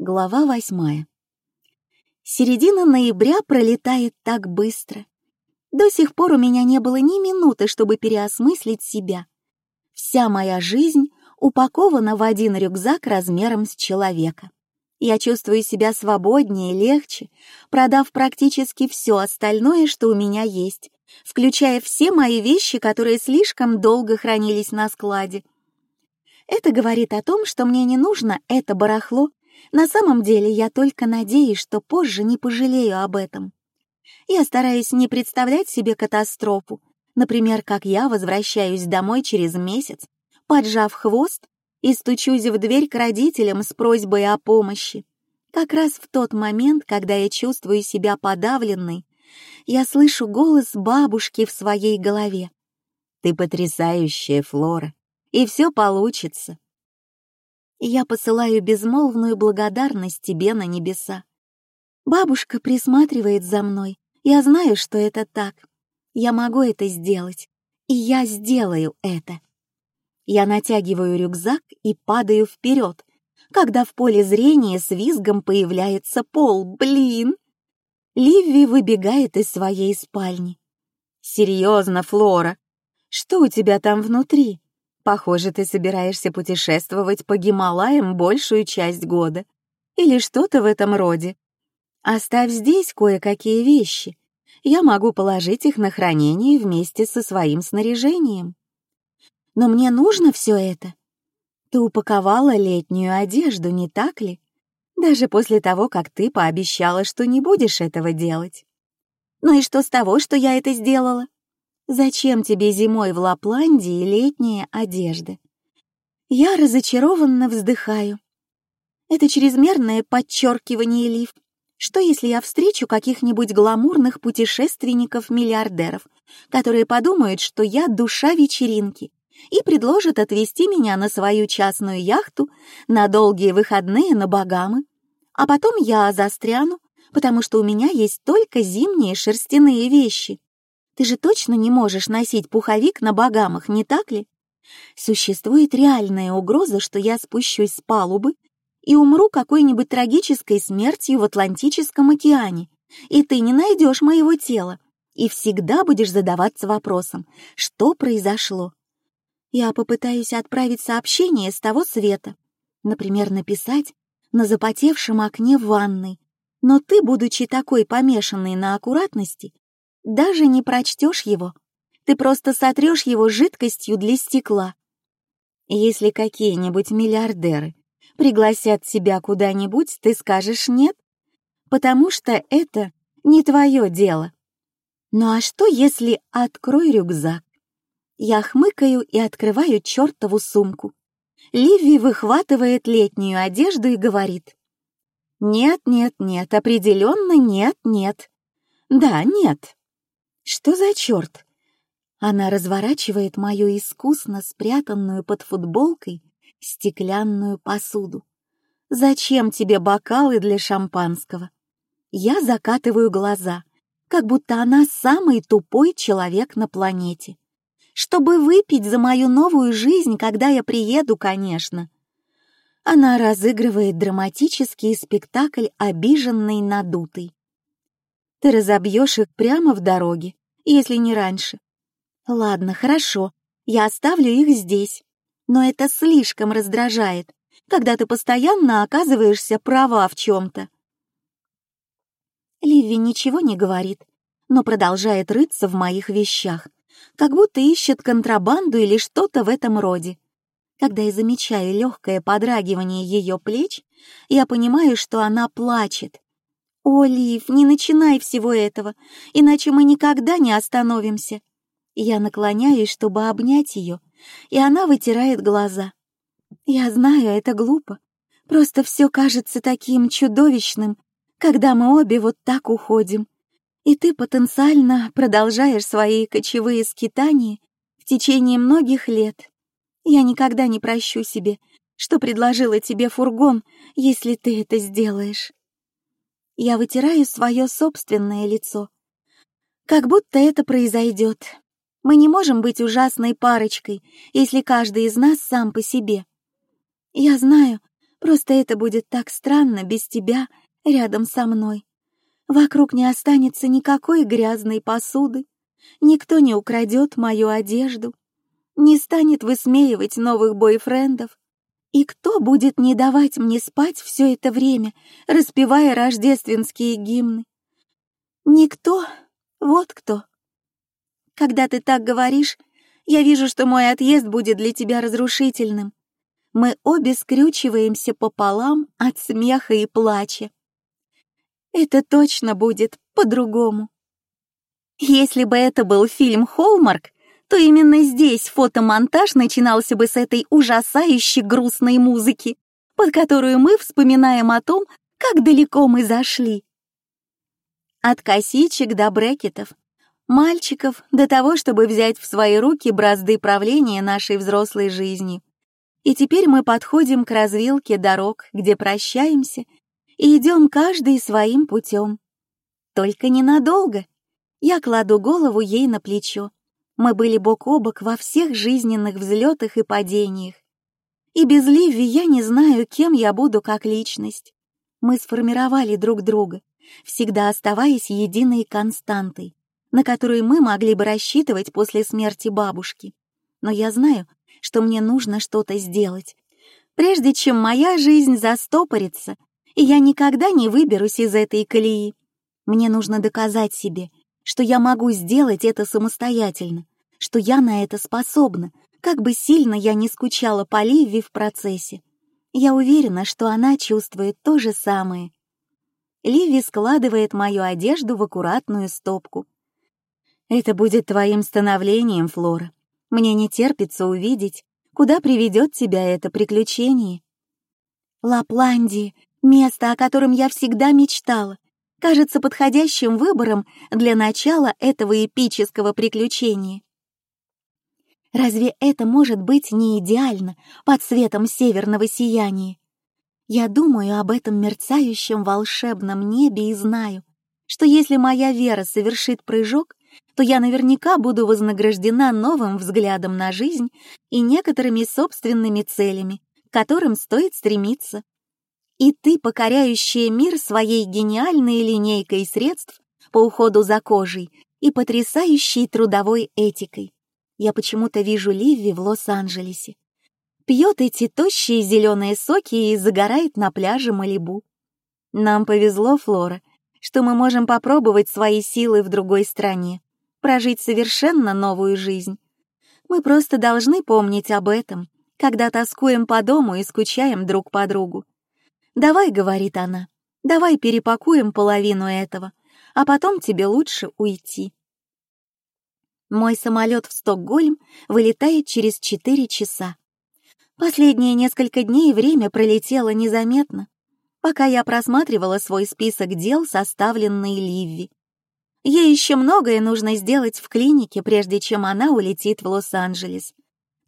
Глава восьмая. Середина ноября пролетает так быстро. До сих пор у меня не было ни минуты, чтобы переосмыслить себя. Вся моя жизнь упакована в один рюкзак размером с человека. Я чувствую себя свободнее, легче, продав практически все остальное, что у меня есть, включая все мои вещи, которые слишком долго хранились на складе. Это говорит о том, что мне не нужно это барахло на самом деле я только надеюсь, что позже не пожалею об этом. Я стараюсь не представлять себе катастрофу, например, как я возвращаюсь домой через месяц, поджав хвост и стучусь в дверь к родителям с просьбой о помощи. Как раз в тот момент, когда я чувствую себя подавленной, я слышу голос бабушки в своей голове. «Ты потрясающая, Флора, и все получится я посылаю безмолвную благодарность тебе на небеса. Бабушка присматривает за мной. Я знаю, что это так. Я могу это сделать. И я сделаю это. Я натягиваю рюкзак и падаю вперед, когда в поле зрения с визгом появляется пол. Блин! Ливи выбегает из своей спальни. «Серьезно, Флора, что у тебя там внутри?» Похоже, ты собираешься путешествовать по Гималаям большую часть года. Или что-то в этом роде. Оставь здесь кое-какие вещи. Я могу положить их на хранение вместе со своим снаряжением. Но мне нужно все это. Ты упаковала летнюю одежду, не так ли? Даже после того, как ты пообещала, что не будешь этого делать. Ну и что с того, что я это сделала? Зачем тебе зимой в Лапландии летняя одежда? Я разочарованно вздыхаю. Это чрезмерное подчеркивание лиф. Что если я встречу каких-нибудь гламурных путешественников-миллиардеров, которые подумают, что я душа вечеринки, и предложат отвезти меня на свою частную яхту на долгие выходные на Багамы, а потом я застряну, потому что у меня есть только зимние шерстяные вещи. Ты же точно не можешь носить пуховик на богамах, не так ли? Существует реальная угроза, что я спущусь с палубы и умру какой-нибудь трагической смертью в Атлантическом океане, и ты не найдешь моего тела, и всегда будешь задаваться вопросом, что произошло. Я попытаюсь отправить сообщение с того света, например, написать на запотевшем окне в ванной, но ты, будучи такой помешанной на аккуратности, даже не прочтешь его. Ты просто сотрешь его жидкостью для стекла. Если какие-нибудь миллиардеры пригласят тебя куда-нибудь, ты скажешь «нет», потому что это не твое дело. Ну а что, если открой рюкзак? Я хмыкаю и открываю чертову сумку. Ливи выхватывает летнюю одежду и говорит. «Нет, нет, нет, определенно нет, нет. Да, нет. Что за черт? Она разворачивает мою искусно спрятанную под футболкой стеклянную посуду. Зачем тебе бокалы для шампанского? Я закатываю глаза, как будто она самый тупой человек на планете. Чтобы выпить за мою новую жизнь, когда я приеду, конечно. Она разыгрывает драматический спектакль обиженный надутый. Ты разобьешь их прямо в дороге, если не раньше. Ладно, хорошо, я оставлю их здесь. Но это слишком раздражает, когда ты постоянно оказываешься права в чем-то. Ливи ничего не говорит, но продолжает рыться в моих вещах, как будто ищет контрабанду или что-то в этом роде. Когда я замечаю легкое подрагивание ее плеч, я понимаю, что она плачет. «О, Лив, не начинай всего этого, иначе мы никогда не остановимся». Я наклоняюсь, чтобы обнять ее, и она вытирает глаза. Я знаю, это глупо. Просто все кажется таким чудовищным, когда мы обе вот так уходим. И ты потенциально продолжаешь свои кочевые скитания в течение многих лет. Я никогда не прощу себе, что предложила тебе фургон, если ты это сделаешь. Я вытираю свое собственное лицо. Как будто это произойдет. Мы не можем быть ужасной парочкой, если каждый из нас сам по себе. Я знаю, Просто это будет так странно без тебя рядом со мной. Вокруг не останется никакой грязной посуды, никто не украдет мою одежду, не станет высмеивать новых бойфрендов. И кто будет не давать мне спать все это время, распевая рождественские гимны? Никто, вот кто. Когда ты так говоришь, я вижу, что мой отъезд будет для тебя разрушительным. Мы обе скрючиваемся пополам от смеха и плача. Это точно будет по-другому. Если бы это был фильм «Холмарк», то именно здесь фотомонтаж начинался бы с этой ужасающей грустной музыки, под которую мы вспоминаем о том, как далеко мы зашли. От косичек до брекетов, мальчиков до того, чтобы взять в свои руки бразды правления нашей взрослой жизни. И теперь мы подходим к развилке дорог, где прощаемся и идем каждый своим путем. Только ненадолго. Я кладу голову ей на плечо. Мы были бок о бок во всех жизненных взлетах и падениях. И без Ливи я не знаю, кем я буду как личность. Мы сформировали друг друга, всегда оставаясь единой константой, на которую мы могли бы рассчитывать после смерти бабушки. Но я знаю, что мне нужно что-то сделать, прежде чем моя жизнь застопорится, и я никогда не выберусь из этой колеи. Мне нужно доказать себе, что я могу сделать это самостоятельно, что я на это способна, как бы сильно я не скучала по Ливи в процессе. Я уверена, что она чувствует то же самое. Ливи складывает мою одежду в аккуратную стопку. «Это будет твоим становлением, Флора. Мне не терпится увидеть, куда приведет тебя это приключение». Лапландия — место, о котором я всегда мечтала кажется подходящим выбором для начала этого эпического приключения. Разве это может быть не идеально под светом северного сияния? Я думаю об этом мерцающем волшебном небе и знаю, что если моя вера совершит прыжок, то я наверняка буду вознаграждена новым взглядом на жизнь и некоторыми собственными целями, к которым стоит стремиться и ты, покоряющая мир своей гениальной линейкой средств по уходу за кожей и потрясающей трудовой этикой. Я почему-то вижу Ливи в Лос-Анджелесе. Пьет эти тощие зеленые соки и загорает на пляже Малибу. Нам повезло, Флора, что мы можем попробовать свои силы в другой стране, прожить совершенно новую жизнь. Мы просто должны помнить об этом, когда тоскуем по дому и скучаем друг по другу. «Давай», — говорит она, — «давай перепакуем половину этого, а потом тебе лучше уйти». Мой самолет в Стокгольм вылетает через четыре часа. Последние несколько дней время пролетело незаметно, пока я просматривала свой список дел, составленный Ливи. Ей еще многое нужно сделать в клинике, прежде чем она улетит в Лос-Анджелес.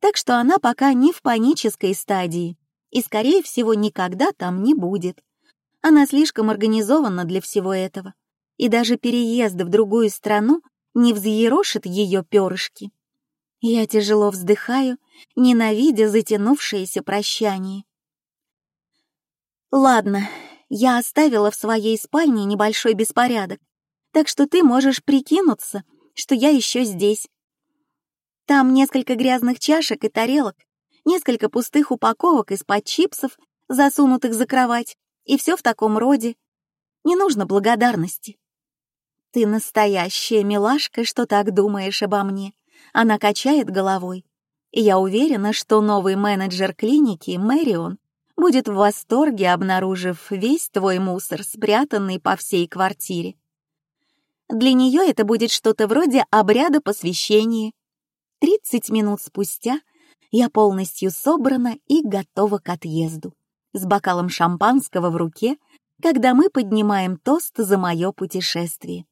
Так что она пока не в панической стадии и, скорее всего, никогда там не будет. Она слишком организована для всего этого, и даже переезд в другую страну не взъерошит ее перышки. Я тяжело вздыхаю, ненавидя затянувшееся прощание. Ладно, я оставила в своей спальне небольшой беспорядок, так что ты можешь прикинуться, что я еще здесь. Там несколько грязных чашек и тарелок, несколько пустых упаковок из-под чипсов, засунутых за кровать, и все в таком роде. Не нужно благодарности. Ты настоящая милашка, что так думаешь обо мне. Она качает головой. И я уверена, что новый менеджер клиники, Мэрион, будет в восторге, обнаружив весь твой мусор, спрятанный по всей квартире. Для нее это будет что-то вроде обряда посвящения. Тридцать минут спустя — я полностью собрана и готова к отъезду. С бокалом шампанского в руке, когда мы поднимаем тост за мое путешествие.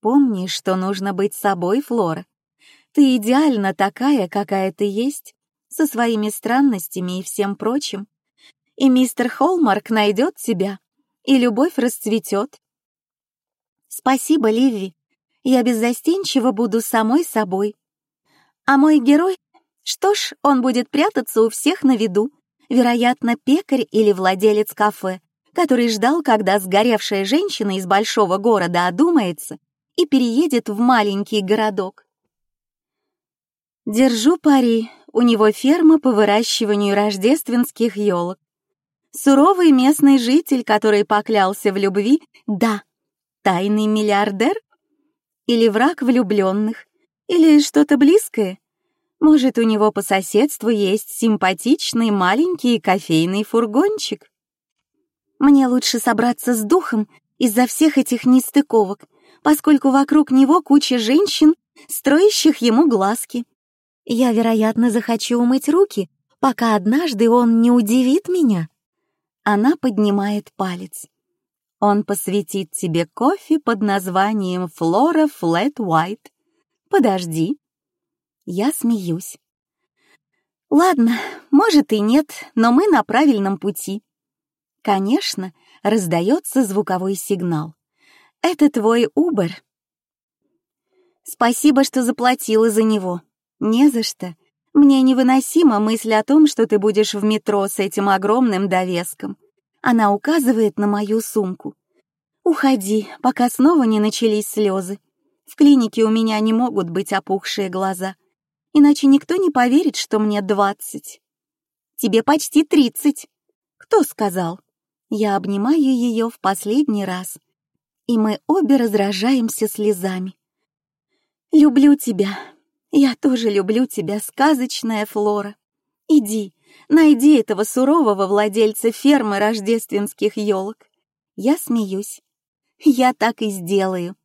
Помни, что нужно быть собой, Флора. Ты идеально такая, какая ты есть, со своими странностями и всем прочим. И мистер Холмарк найдет тебя, и любовь расцветет. Спасибо, Ливи. Я беззастенчиво буду самой собой. А мой герой что ж, он будет прятаться у всех на виду, Вероятно, пекарь или владелец кафе, который ждал, когда сгоревшая женщина из большого города одумается и переедет в маленький городок. Держу пари, у него ферма по выращиванию рождественских елок. Суровый местный житель, который поклялся в любви, да, тайный миллиардер? Или враг влюбленных? Или что-то близкое? Может, у него по соседству есть симпатичный маленький кофейный фургончик? Мне лучше собраться с духом из-за всех этих нестыковок, поскольку вокруг него куча женщин, строящих ему глазки. Я, вероятно, захочу умыть руки, пока однажды он не удивит меня. Она поднимает палец. Он посвятит тебе кофе под названием Флора Флэт Уайт. Подожди. Я смеюсь. Ладно, может и нет, но мы на правильном пути. Конечно, раздается звуковой сигнал. Это твой Убер. Спасибо, что заплатила за него. Не за что. Мне невыносима мысль о том, что ты будешь в метро с этим огромным довеском. Она указывает на мою сумку. «Уходи, пока снова не начались слезы. В клинике у меня не могут быть опухшие глаза, иначе никто не поверит, что мне двадцать. Тебе почти тридцать. Кто сказал?» Я обнимаю ее в последний раз, и мы обе разражаемся слезами. «Люблю тебя. Я тоже люблю тебя, сказочная Флора. Иди, Найди этого сурового владельца фермы рождественских елок. Я смеюсь. Я так и сделаю.